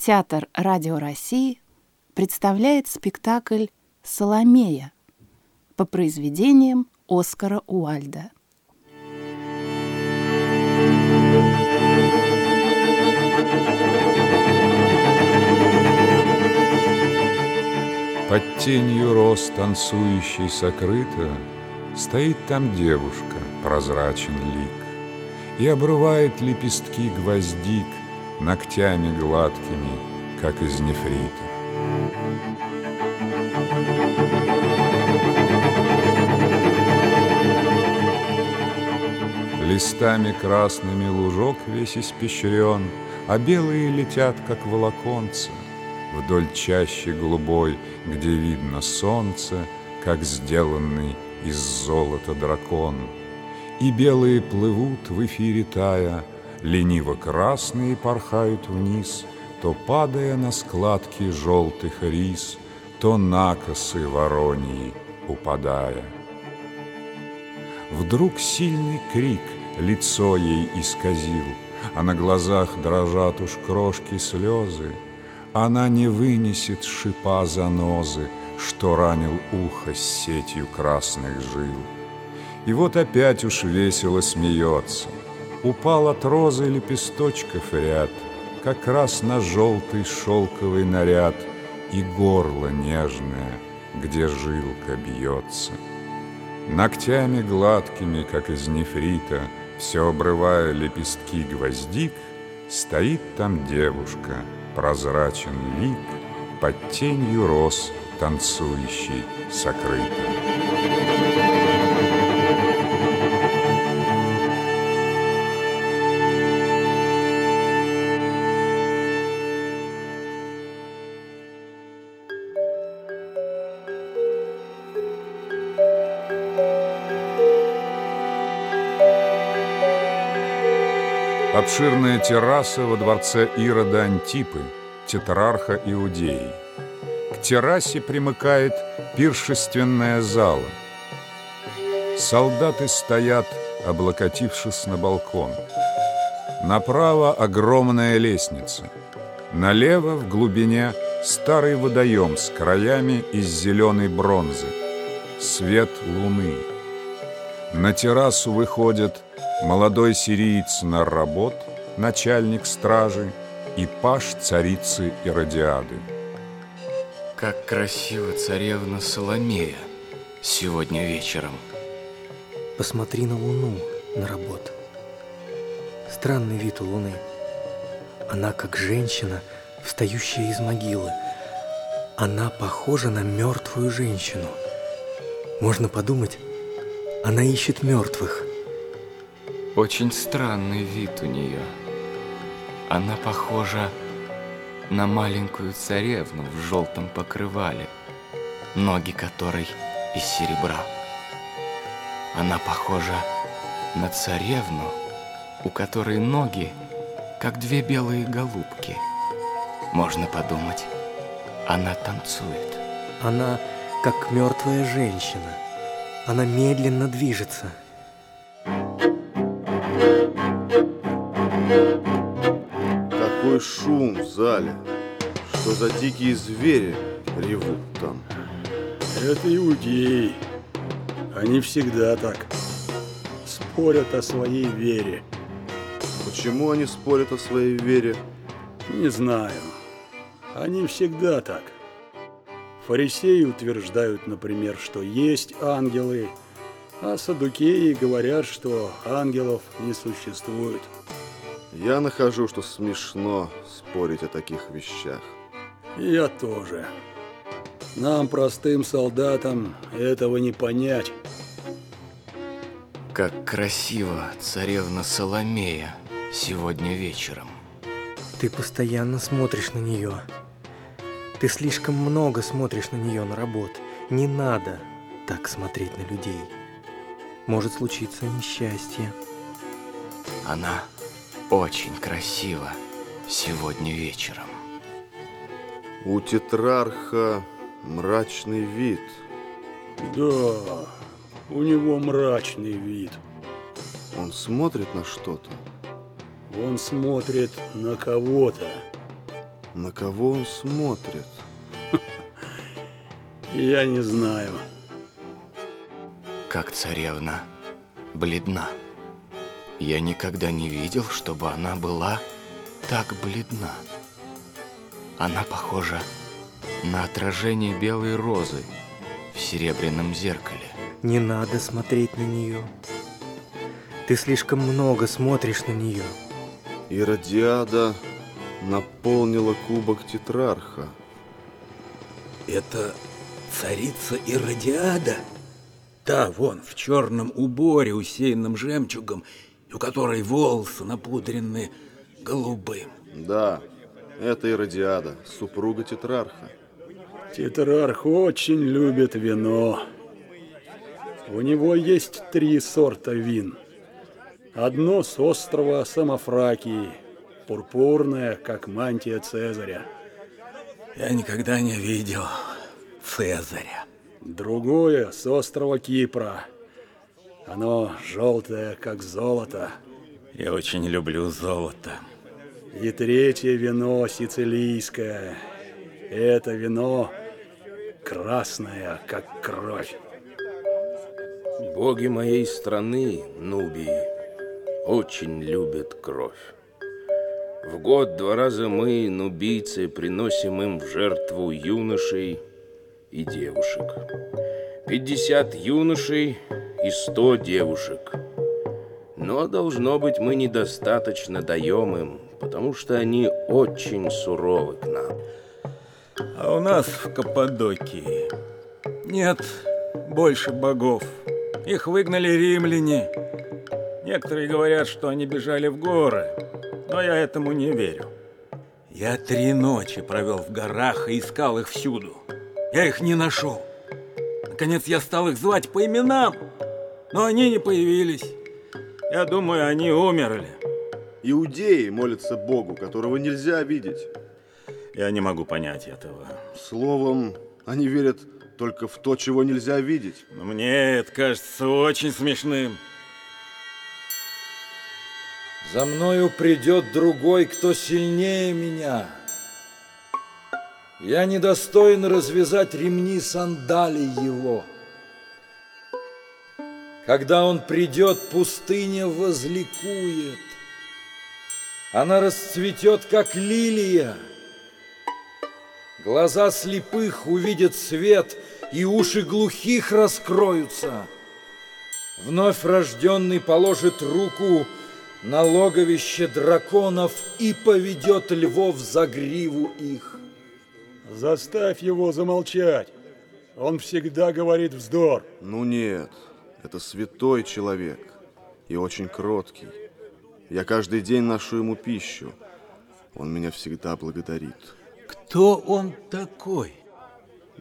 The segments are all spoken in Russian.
Театр «Радио России» представляет спектакль «Соломея» по произведениям Оскара Уальда. Под тенью роз танцующей сокрыта Стоит там девушка, прозрачен лик, И обрывает лепестки гвоздик Ногтями гладкими, как из нефрита. Листами красными лужок весь испещрен, А белые летят, как волоконца — Вдоль чащи голубой, где видно солнце, Как сделанный из золота дракон. И белые плывут в эфире тая, Лениво красные порхают вниз, То падая на складки желтых рис, То на косы вороньи упадая. Вдруг сильный крик лицо ей исказил, А на глазах дрожат уж крошки слезы, она не вынесет шипа занозы, Что ранил ухо с сетью красных жил. И вот опять уж весело смеется. Упал от розы лепесточков ряд, Как раз на желтый шелковый наряд И горло нежное, где жилка бьется. Ногтями гладкими, как из нефрита, Все обрывая лепестки гвоздик, Стоит там девушка — прозрачен лик под тенью роз танцующий сокрытым. Обширная терраса во дворце Ирода Антипы, тетрарха Иудеи. К террасе примыкает пиршественная зала. Солдаты стоят, облокотившись на балкон. Направо огромная лестница. Налево, в глубине, старый водоем с краями из зеленой бронзы. Свет луны. На террасу выходят молодой сириец на работ, начальник стражи, и паш царицы Иродиады. Как красиво царевна Соломея сегодня вечером. Посмотри на луну, на работу. Странный вид у луны. Она как женщина, встающая из могилы. Она похожа на мертвую женщину. Можно подумать, она ищет мертвых. Очень странный вид у нее. Она похожа на маленькую царевну в желтом покрывале, ноги которой из серебра. Она похожа на царевну, у которой ноги, как две белые голубки. Можно подумать, она танцует. Она как мертвая женщина. Она медленно движется. Какой шум в зале. Что за дикие звери ревут там. Это иудеи. Они всегда так. Спорят о своей вере. Почему они спорят о своей вере? Не знаю. Они всегда так. Фарисеи утверждают, например, что есть ангелы, а садукеи говорят, что ангелов не существует. Я нахожу, что смешно спорить о таких вещах. Я тоже. Нам, простым солдатам, этого не понять. Как красиво царевна Соломея сегодня вечером. Ты постоянно смотришь на нее. Ты слишком много смотришь на нее на работу. Не надо так смотреть на людей. Может случиться несчастье. Она очень красиво сегодня вечером. У тетрарха мрачный вид. Да, у него мрачный вид. Он смотрит на что-то. Он смотрит на кого-то. На кого он смотрит? Я не знаю. Как царевна бледна. Я никогда не видел, чтобы она была так бледна. Она похожа на отражение белой розы в серебряном зеркале. Не надо смотреть на нее. Ты слишком много смотришь на нее. Иродиада наполнила кубок тетрарха. Это царица Иродиада? Та вон в черном уборе, усеянном жемчугом, у которой волосы напудрены голубым. Да, это Иродиада, супруга тетрарха. Тетрарх очень любит вино. У него есть три сорта вин. Одно с острова Самофракии, пурпурное, как мантия Цезаря. Я никогда не видел Цезаря. Другое с острова Кипра. Оно желтое, как золото. Я очень люблю золото. И третье вино сицилийское. Это вино красное, как кровь. Боги моей страны, Нубии, очень любят кровь. В год два раза мы, нубийцы, приносим им в жертву юношей и девушек. Пятьдесят юношей и сто девушек. Но, должно быть, мы недостаточно даем им, потому что они очень суровы к нам. А у нас в Каппадокии нет больше богов. Их выгнали римляне. Некоторые говорят, что они бежали в горы, но я этому не верю. Я три ночи провел в горах и искал их всюду. Я их не нашел. Наконец я стал их звать по именам, но они не появились. Я думаю, они умерли. Иудеи молятся Богу, которого нельзя видеть. Я не могу понять этого. Словом, они верят только в то, чего нельзя видеть. Но мне это кажется очень смешным. За мною придет другой, кто сильнее меня. Я недостоин развязать ремни сандалий его. Когда он придет, пустыня возликует. Она расцветет, как лилия. Глаза слепых увидят свет, и уши глухих раскроются. Вновь рожденный положит руку на логовище драконов и поведет львов за гриву их. Заставь его замолчать. Он всегда говорит вздор. Ну нет, это святой человек и очень кроткий. Я каждый день ношу ему пищу. Он меня всегда благодарит. Кто он такой?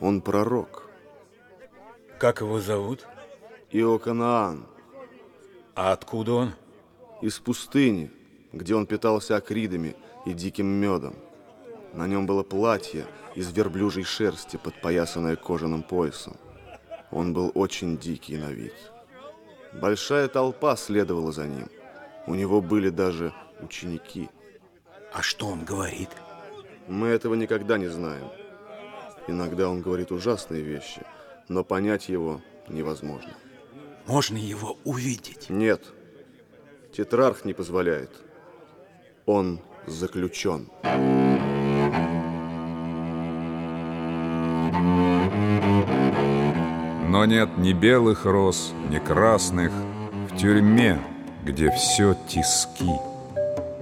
Он пророк. Как его зовут? Иоканаан. А откуда он? Из пустыни, где он питался акридами и диким медом. На нем было платье из верблюжьей шерсти, подпоясанное кожаным поясом. Он был очень дикий на вид. Большая толпа следовала за ним. У него были даже ученики. А что он говорит? Мы этого никогда не знаем. Иногда он говорит ужасные вещи, но понять его невозможно. Можно его увидеть? Нет. Тетрарх не позволяет. Он заключен. Но нет ни белых роз, ни красных В тюрьме, где все тиски.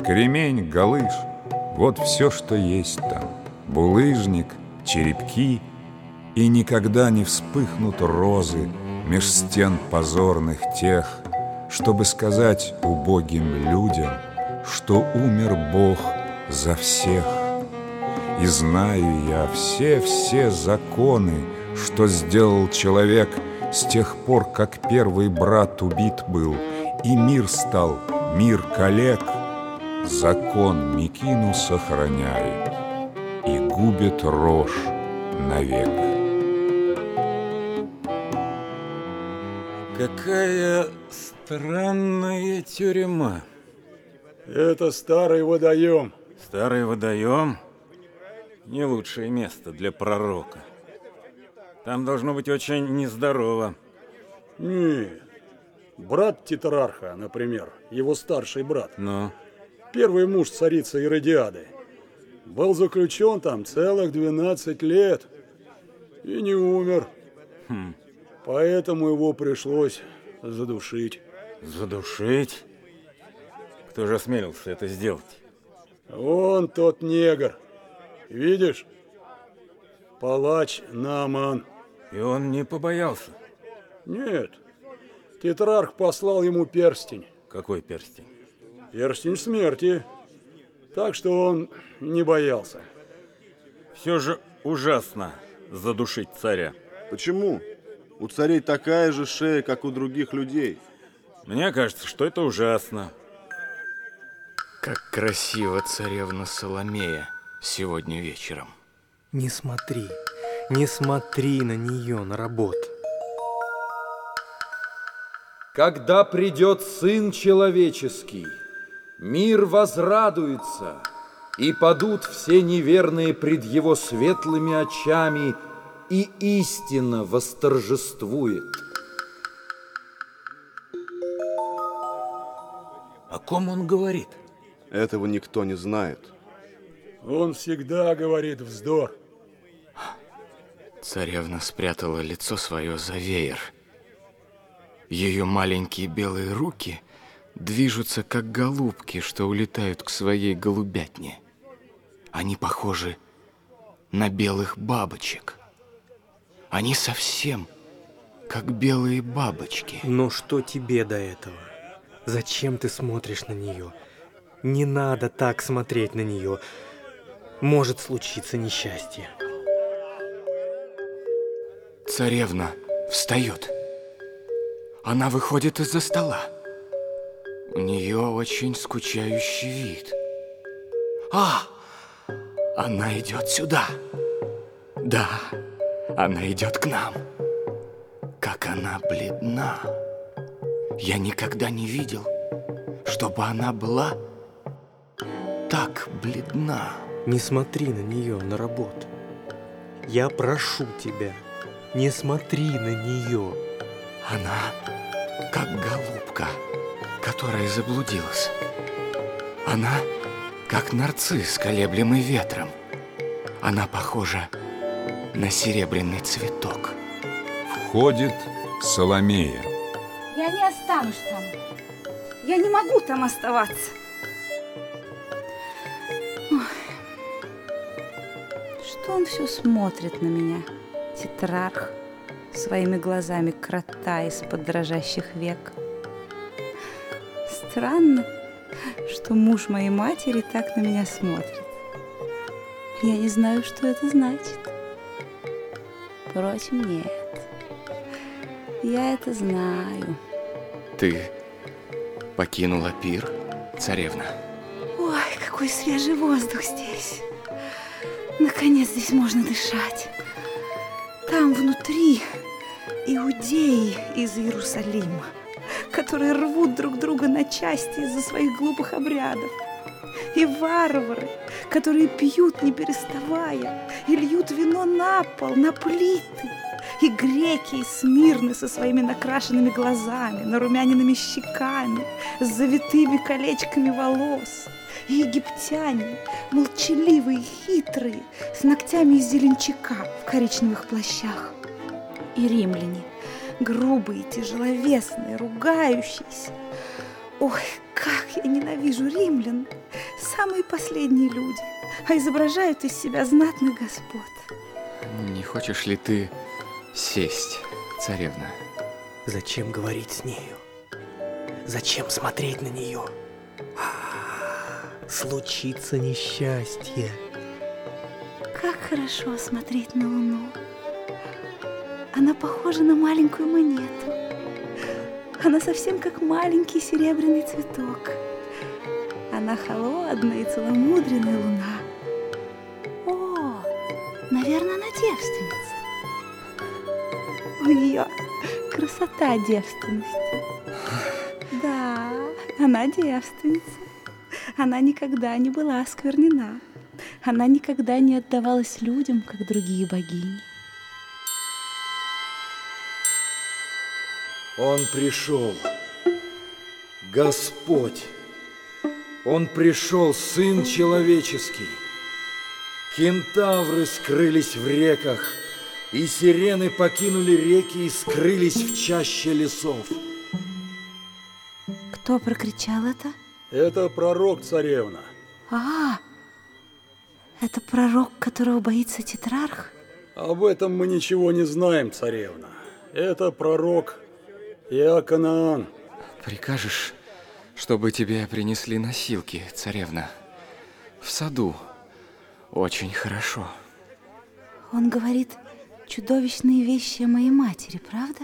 Кремень, галыш — вот все, что есть там. Булыжник, черепки — и никогда не вспыхнут розы Меж стен позорных тех, Чтобы сказать убогим людям, Что умер Бог за всех. И знаю я все-все законы, Что сделал человек С тех пор, как первый брат убит был, И мир стал мир коллег, Закон Микину сохраняет И губит рожь навек. Какая странная тюрьма. Это старый водоем. Старый водоем? Не лучшее место для пророка. Там должно быть очень нездорово. Нет. Брат Тетрарха, например, его старший брат. Ну? Первый муж царицы Иродиады. Был заключен там целых 12 лет и не умер. Хм. Поэтому его пришлось задушить. Задушить? Кто же осмелился это сделать? Он тот негр. Видишь? Палач Наман. И он не побоялся? Нет. Тетрарх послал ему перстень. Какой перстень? Перстень смерти. Так что он не боялся. Все же ужасно задушить царя. Почему? У царей такая же шея, как у других людей. Мне кажется, что это ужасно. Как красиво царевна Соломея сегодня вечером. Не смотри, не смотри на нее, на работу. Когда придет Сын Человеческий, мир возрадуется, и падут все неверные пред Его светлыми очами, и истина восторжествует. О ком он говорит? Этого никто не знает. Он всегда говорит вздор. Царевна спрятала лицо свое за веер. Ее маленькие белые руки движутся, как голубки, что улетают к своей голубятне. Они похожи на белых бабочек. Они совсем как белые бабочки. Но что тебе до этого? Зачем ты смотришь на нее? Не надо так смотреть на нее. Может случиться несчастье. Царевна встает. Она выходит из-за стола. У нее очень скучающий вид. А, она идет сюда. Да, она идет к нам. Как она бледна. Я никогда не видел, чтобы она была так бледна. Не смотри на нее, на работу. Я прошу тебя, не смотри на нее. Она как голубка, которая заблудилась. Она как нарцисс, колеблемый ветром. Она похожа на серебряный цветок. Входит Соломея. Я не останусь там. Я не могу там оставаться. Что он все смотрит на меня, тетрарх, своими глазами крота из-под дрожащих век? Странно, что муж моей матери так на меня смотрит. Я не знаю, что это значит. Впрочем, нет. Я это знаю. Ты покинула пир, царевна? Ой, какой свежий воздух здесь. Наконец здесь можно дышать. Там внутри иудеи из Иерусалима, которые рвут друг друга на части из-за своих глупых обрядов. И варвары, которые пьют не переставая, и льют вино на пол, на плиты. И греки из Смирны со своими накрашенными глазами, нарумяненными щеками, с завитыми колечками волос. И египтяне, молчаливые, хитрые, с ногтями из зеленчака в коричневых плащах. И римляне, грубые, тяжеловесные, ругающиеся. Ой, как я ненавижу римлян! Самые последние люди, а изображают из себя знатных господ. Не хочешь ли ты сесть, царевна? Зачем говорить с нею? Зачем смотреть на нее? А, случится несчастье. Как хорошо смотреть на луну. Она похожа на маленькую монету. Она совсем как маленький серебряный цветок. Она холодная и целомудренная луна. У нее красота девственности. Да, она девственница. Она никогда не была осквернена. Она никогда не отдавалась людям, как другие богини. Он пришел. Господь. Он пришел, Сын Человеческий. Кентавры скрылись в реках, и сирены покинули реки и скрылись в чаще лесов. Кто прокричал это? Это пророк, царевна. А, это пророк, которого боится тетрарх? Об этом мы ничего не знаем, царевна. Это пророк Иоканаан. Прикажешь, чтобы тебе принесли носилки, царевна? В саду. Очень хорошо. Он говорит чудовищные вещи о моей матери, правда?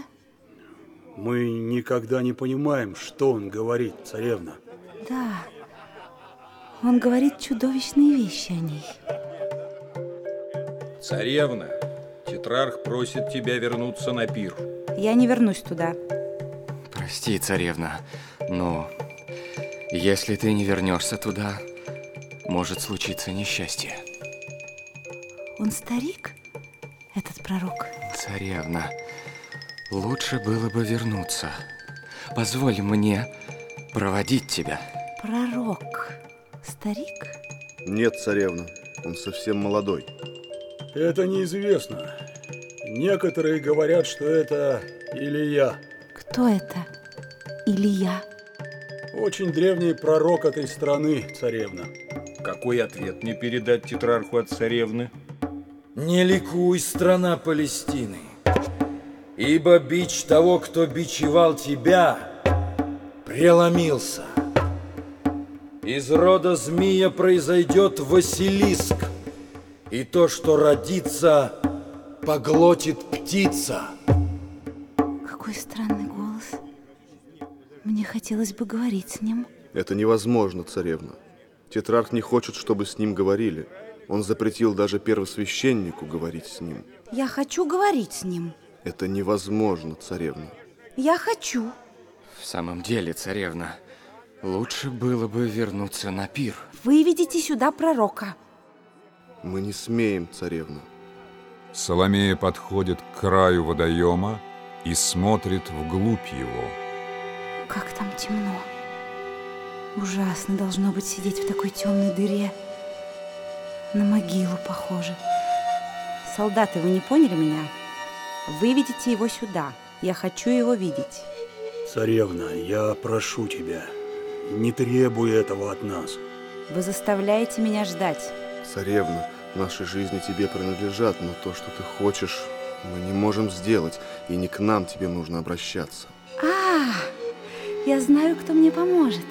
Мы никогда не понимаем, что он говорит, царевна. Да, он говорит чудовищные вещи о ней. Царевна, тетрарх просит тебя вернуться на пир. Я не вернусь туда. Прости, царевна, но если ты не вернешься туда, может случиться несчастье. Он старик, этот пророк? Царевна, лучше было бы вернуться. Позволь мне проводить тебя. Пророк, старик? Нет, царевна, он совсем молодой. Это неизвестно. Некоторые говорят, что это Илья. Кто это? Илья? Очень древний пророк этой страны, царевна. Какой ответ не передать тетрарху от царевны? Не ликуй, страна Палестины, ибо бич того, кто бичевал тебя, преломился. Из рода змея произойдет Василиск, и то, что родится, поглотит птица. Какой странный голос. Мне хотелось бы говорить с ним. Это невозможно, царевна. Тетрарх не хочет, чтобы с ним говорили. Он запретил даже первосвященнику говорить с ним. Я хочу говорить с ним. Это невозможно, царевна. Я хочу. В самом деле, царевна, лучше было бы вернуться на пир. Выведите сюда пророка. Мы не смеем, царевна. Соломея подходит к краю водоема и смотрит вглубь его. Как там темно. Ужасно должно быть сидеть в такой темной дыре. На могилу похоже. Солдаты, вы не поняли меня? Выведите его сюда. Я хочу его видеть. Царевна, я прошу тебя, не требуй этого от нас. Вы заставляете меня ждать. Царевна, наши жизни тебе принадлежат, но то, что ты хочешь, мы не можем сделать, и не к нам тебе нужно обращаться. А, я знаю, кто мне поможет.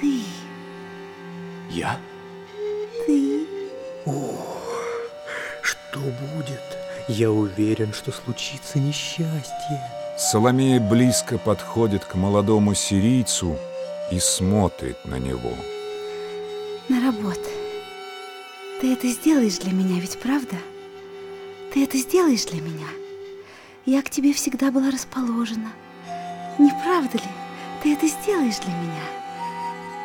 Ты. Я? Ты. О, что будет? Я уверен, что случится несчастье. Соломея близко подходит к молодому сирийцу и смотрит на него. На работу. Ты это сделаешь для меня, ведь правда? Ты это сделаешь для меня? Я к тебе всегда была расположена. Не правда ли? Ты это сделаешь для меня?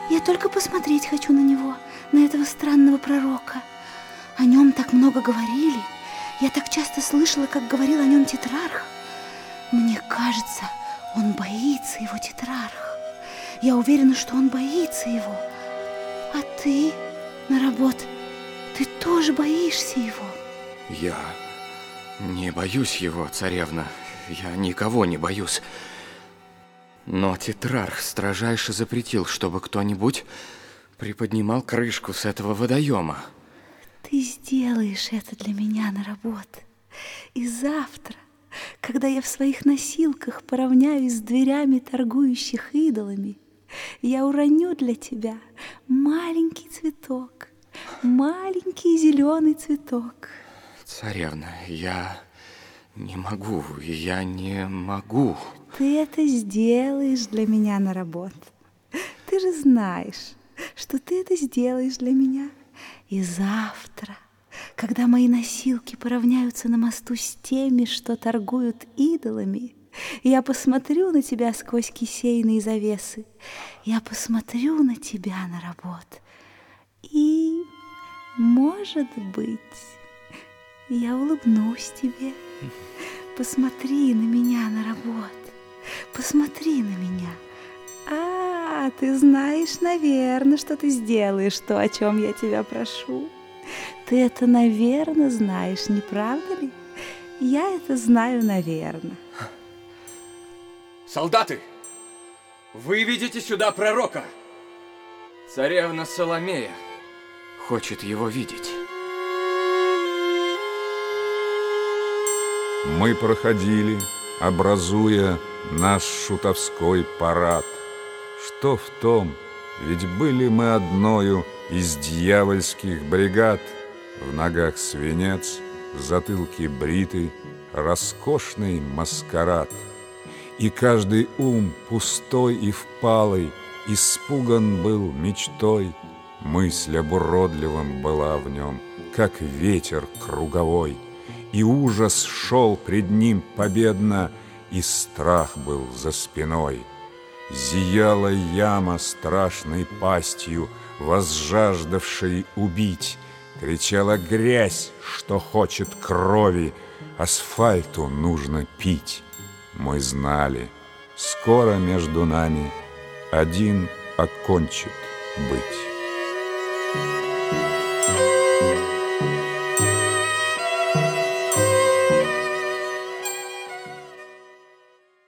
Я только посмотреть хочу на него, на этого странного пророка. О нем так много говорили. Я так часто слышала, как говорил о нем тетрарх. Мне кажется, он боится его тетрарх. Я уверена, что он боится его. А ты, Наработ, ты тоже боишься его? Я не боюсь его, царевна. Я никого не боюсь. Но тетрарх строжайше запретил, чтобы кто-нибудь приподнимал крышку с этого водоема. Ты сделаешь это для меня на работу. И завтра, когда я в своих носилках поравняюсь с дверями торгующих идолами, я уроню для тебя маленький цветок, маленький зеленый цветок. Царевна, я не могу, я не могу. Ты это сделаешь для меня на работу. Ты же знаешь, что ты это сделаешь для меня. И завтра, когда мои носилки поравняются на мосту с теми, что торгуют идолами, я посмотрю на тебя сквозь кисейные завесы. Я посмотрю на тебя на работу. И Может быть, я улыбнусь тебе. Посмотри на меня, на работ. Посмотри на меня. А, ты знаешь, наверное, что ты сделаешь то, о чем я тебя прошу. Ты это, наверное, знаешь, не правда ли? Я это знаю, наверное. Солдаты, вы видите сюда пророка. Царевна Соломея хочет его видеть. Мы проходили, образуя наш шутовской парад. Что в том, ведь были мы одною из дьявольских бригад. В ногах свинец, в затылке бритый, роскошный маскарад. И каждый ум пустой и впалый, испуган был мечтой. Мысль об уродливом была в нем, как ветер круговой. И ужас шел пред ним победно, и страх был за спиной. Зияла яма страшной пастью, возжаждавшей убить. Кричала грязь, что хочет крови, асфальту нужно пить. Мы знали, скоро между нами один окончит быть.